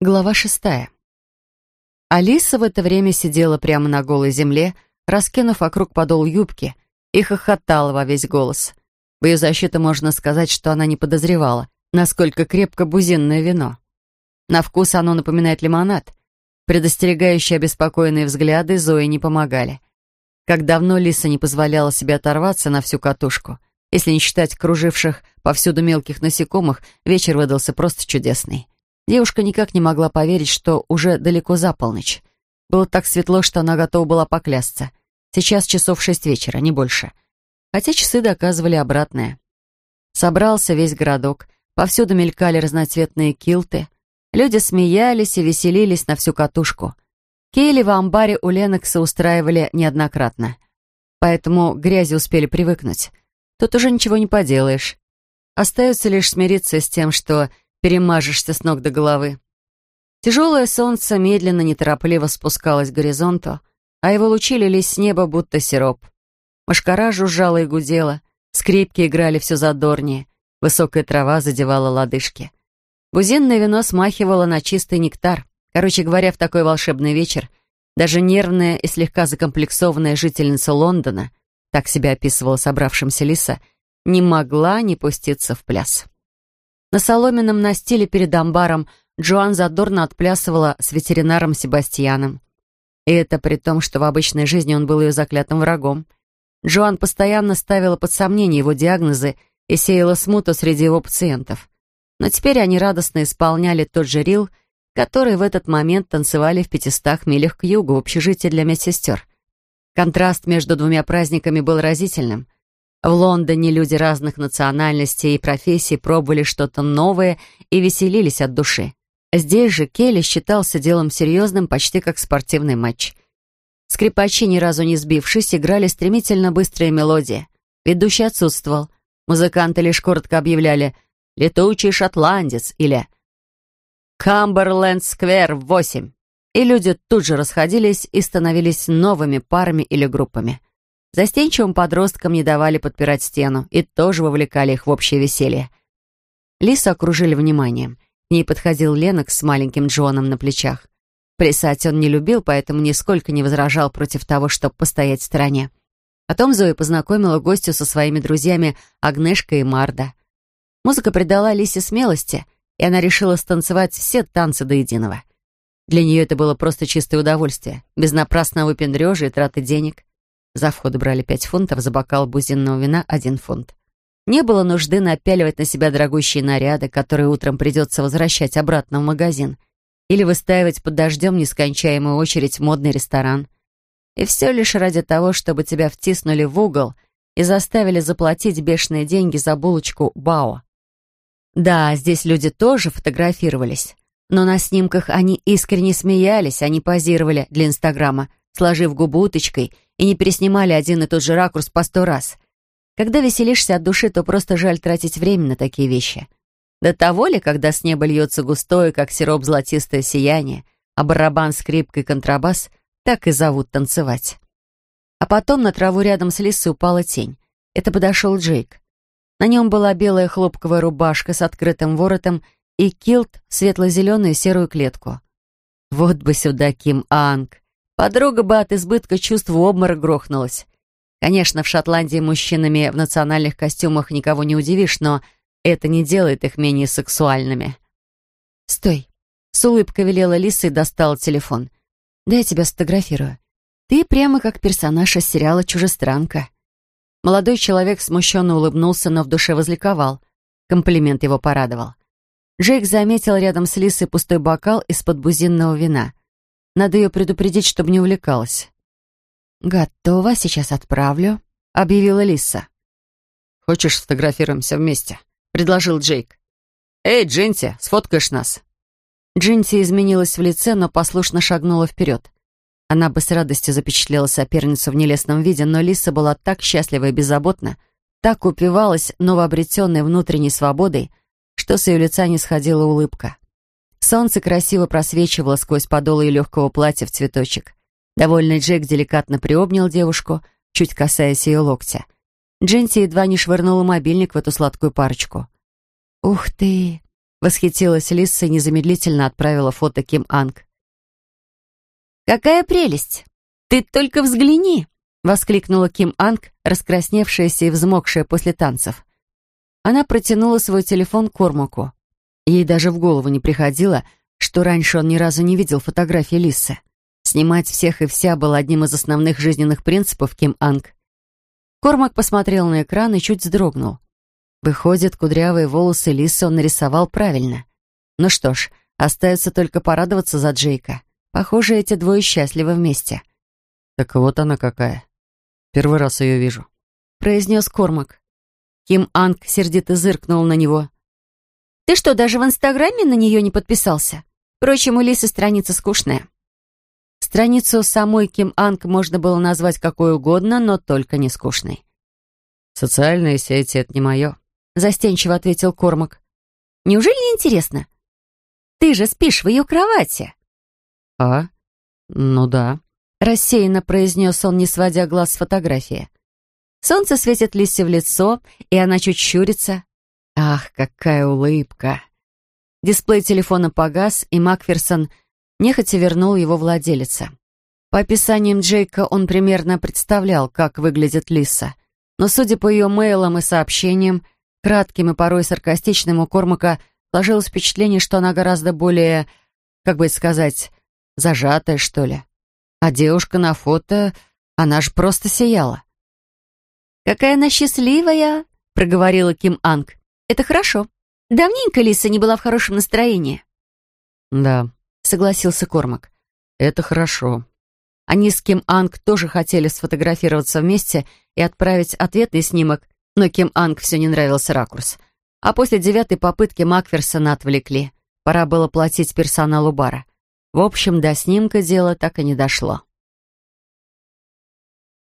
Глава шестая. Алиса в это время сидела прямо на голой земле, раскинув вокруг подол юбки, и хохотала во весь голос. В ее защиту можно сказать, что она не подозревала, насколько крепко бузинное вино. На вкус оно напоминает лимонад. Предостерегающие обеспокоенные взгляды Зои не помогали. Как давно Лиса не позволяла себе оторваться на всю катушку. Если не считать круживших повсюду мелких насекомых, вечер выдался просто чудесный. Девушка никак не могла поверить, что уже далеко за полночь. Было так светло, что она готова была поклясться. Сейчас часов шесть вечера, не больше. Хотя часы доказывали обратное. Собрался весь городок. Повсюду мелькали разноцветные килты. Люди смеялись и веселились на всю катушку. Кейли в амбаре у Ленокса устраивали неоднократно. Поэтому грязи успели привыкнуть. Тут уже ничего не поделаешь. Остается лишь смириться с тем, что перемажешься с ног до головы. Тяжелое солнце медленно, неторопливо спускалось к горизонту, а его лучи лились с неба, будто сироп. Машкара жужжала и гудела, скрипки играли все задорнее, высокая трава задевала лодыжки. Бузинное вино смахивало на чистый нектар. Короче говоря, в такой волшебный вечер даже нервная и слегка закомплексованная жительница Лондона, так себя описывала собравшимся Лиса, не могла не пуститься в пляс. На соломенном настиле перед амбаром Джоан задорно отплясывала с ветеринаром Себастьяном. И это при том, что в обычной жизни он был ее заклятым врагом. Джоан постоянно ставила под сомнение его диагнозы и сеяла смуту среди его пациентов. Но теперь они радостно исполняли тот же рил, который в этот момент танцевали в пятистах милях к югу в общежитии для медсестер. Контраст между двумя праздниками был разительным — в Лондоне люди разных национальностей и профессий пробовали что-то новое и веселились от души. Здесь же Келли считался делом серьезным, почти как спортивный матч. Скрипачи, ни разу не сбившись, играли стремительно быстрые мелодии. Ведущий отсутствовал. Музыканты лишь коротко объявляли «Летучий шотландец» или «Камберленд-сквер в восемь». И люди тут же расходились и становились новыми парами или группами. Застенчивым подросткам не давали подпирать стену и тоже вовлекали их в общее веселье. Лису окружили вниманием. К ней подходил Ленокс с маленьким Джоном на плечах. Плясать он не любил, поэтому нисколько не возражал против того, чтобы постоять в стороне. Потом Зоя познакомила гостю со своими друзьями Агнешкой и Марда. Музыка придала Лисе смелости, и она решила станцевать все танцы до единого. Для нее это было просто чистое удовольствие, без напрасного выпендрежа и траты денег. За вход брали пять фунтов, за бокал бузинного вина один фунт. Не было нужды напяливать на себя дорогущие наряды, которые утром придется возвращать обратно в магазин, или выстаивать под дождем нескончаемую очередь в модный ресторан. И все лишь ради того, чтобы тебя втиснули в угол и заставили заплатить бешеные деньги за булочку Бао. Да, здесь люди тоже фотографировались, но на снимках они искренне смеялись, они позировали для Инстаграма, сложив губу уточкой — и не переснимали один и тот же ракурс по сто раз. Когда веселишься от души, то просто жаль тратить время на такие вещи. До того ли, когда с неба льется густое, как сироп золотистое сияние, а барабан, скрипка и контрабас так и зовут танцевать. А потом на траву рядом с Лисой упала тень. Это подошел Джейк. На нем была белая хлопковая рубашка с открытым воротом и килт светло-зеленую серую клетку. Вот бы сюда Ким Анг. Подруга бы от избытка чувств в обморок грохнулась. Конечно, в Шотландии мужчинами в национальных костюмах никого не удивишь, но это не делает их менее сексуальными. «Стой!» — с улыбкой велела Лиса и достала телефон. «Да я тебя сфотографирую. Ты прямо как персонаж из сериала «Чужестранка». Молодой человек смущенно улыбнулся, но в душе возликовал. Комплимент его порадовал. Джейк заметил рядом с Лисой пустой бокал из-под бузинного вина. Надо ее предупредить, чтобы не увлекалась. «Готово, сейчас отправлю», — объявила Лиса. «Хочешь, сфотографируемся вместе?» — предложил Джейк. «Эй, Джинти, сфоткаешь нас?» Джинти изменилась в лице, но послушно шагнула вперед. Она бы с радостью запечатлела соперницу в нелестном виде, но Лиса была так счастлива и беззаботна, так упивалась новообретенной внутренней свободой, что с ее лица не сходила улыбка. Солнце красиво просвечивало сквозь подолы ее легкого платья в цветочек. Довольный Джек деликатно приобнял девушку, чуть касаясь ее локтя. Джинси едва не швырнула мобильник в эту сладкую парочку. «Ух ты!» Восхитилась Лисса и незамедлительно отправила фото Ким Анг. «Какая прелесть! Ты только взгляни!» — воскликнула Ким Анг, раскрасневшаяся и взмокшая после танцев. Она протянула свой телефон Кормаку. Ей даже в голову не приходило, что раньше он ни разу не видел фотографии Лисы. Снимать всех и вся было одним из основных жизненных принципов Ким Анг. Кормак посмотрел на экран и чуть вздрогнул. Выходит, кудрявые волосы Лисы он нарисовал правильно. Ну что ж, остается только порадоваться за Джейка. Похоже, эти двое счастливы вместе. «Так вот она какая. Первый раз ее вижу», — произнес Кормак. Ким Анг сердито зыркнул на него. «Ты что, даже в Инстаграме на нее не подписался? Впрочем, у Лисы страница скучная». Страницу самой Ким Анг можно было назвать какой угодно, но только не скучной. «Социальные сети — это не мое», — застенчиво ответил Кормак. «Неужели не интересно? Ты же спишь в ее кровати». «А? Ну да», — рассеянно произнес он, не сводя глаз с фотографии. Солнце светит Лисе в лицо, и она чуть щурится. Ах, какая улыбка! Дисплей телефона погас, и Макферсон нехотя вернул его владелице. По описаниям Джейка он примерно представлял, как выглядит Лиса. Но, судя по ее мейлам и сообщениям, кратким и порой саркастичным у Кормака сложилось впечатление, что она гораздо более, как бы сказать, зажатая, что ли. А девушка на фото, она же просто сияла. «Какая она счастливая!» — проговорила Ким Анг. «Это хорошо. Давненько Лиса не была в хорошем настроении». «Да», — согласился Кормак. «Это хорошо». Они с Ким Анг тоже хотели сфотографироваться вместе и отправить ответный снимок, но Ким Анг все не нравился ракурс. А после девятой попытки Макферсона отвлекли. Пора было платить персоналу бара. В общем, до снимка дело так и не дошло.